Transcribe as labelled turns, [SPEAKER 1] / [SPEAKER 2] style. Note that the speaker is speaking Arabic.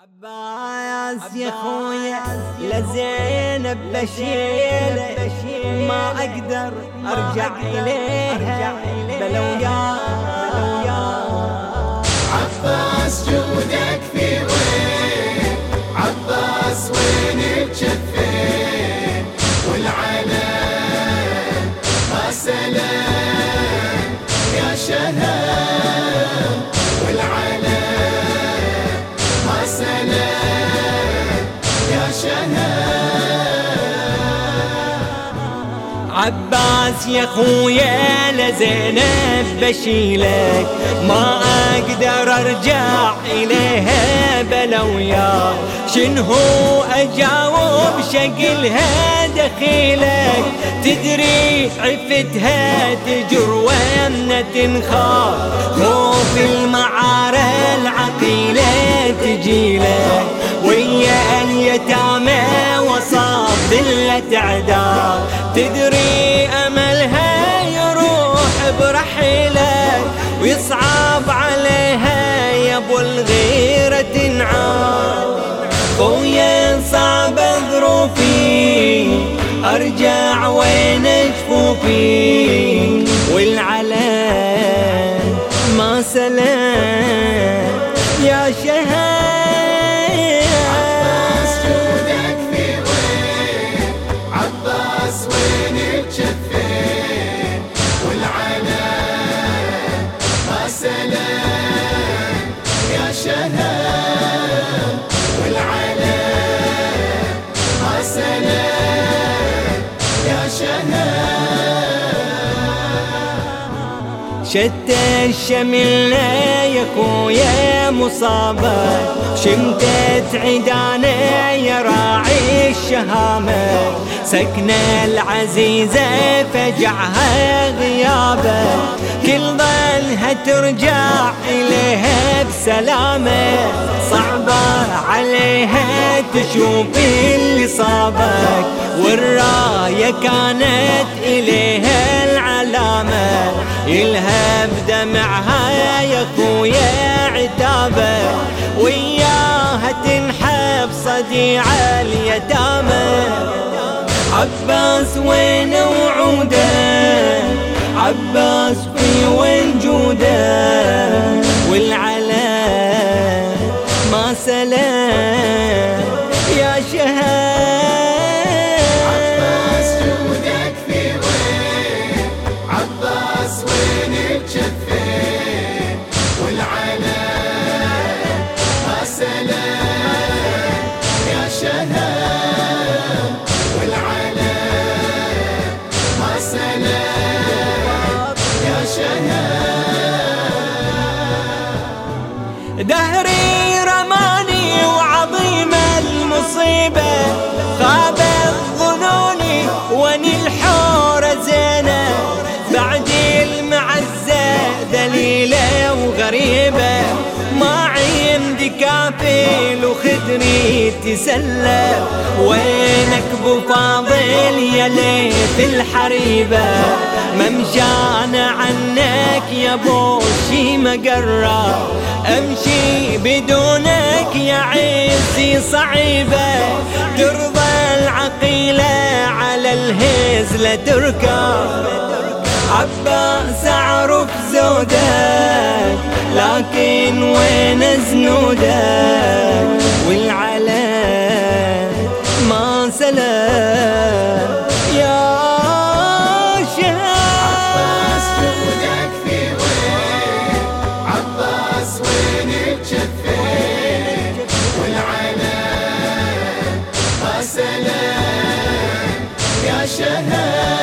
[SPEAKER 1] عباس يا خويا لزينب بشيلة ما أقدر أرجع اليها
[SPEAKER 2] عباس يا
[SPEAKER 1] خويا لزينب بشيلك. ما أقدر أرجع إليها بلو يا شنو أجاوب شقلها دخيلك. تدري عفتها تجر وأمنة تنخاف خوف المعارة العقيلة تجيلك. برحيلك ويصعب عليها يا أبو الغيرة تنعاد خويا صعب ظروفي أرجع وين جفوفي والعلم ما سلام يا
[SPEAKER 2] عباس
[SPEAKER 1] شتى الشمل يا خويا مصابة. شمتت عيدانا يا راعي الشهامة. سكنة العزيزة فجعها غيابة. كل ظنها ترجع إليها بسلامة. صعبة عليها تشوف اللي صابك. والراية كانت إليها العلامة يلها بدمعها يا خويا عتابة. وياها تنحب صديع اليتامى. عباس وين وعودة؟ عباس في وين جودة؟ والعلم ما سلام يا
[SPEAKER 2] عباس يا شهام والعلم ما سلام يا شهام
[SPEAKER 1] دهري رماني وعظيم المصيبة خابت ظنوني واني الحورة كافل وخدري تسلى وينك أبو فاضل يا ليت الحريبة؟ ممشانا عنك يا أبو شي مقرة أمشي بدونك يا عزي صعيبة. ترضى العقيلة على الهزلة تركب. عباس اعرف زودك لكن وين زنودك والعلم ما سلام يا
[SPEAKER 2] عباس
[SPEAKER 1] شهاب.
[SPEAKER 2] جودك في وين عباس وين الجفين والعلم ما سلام يا شهام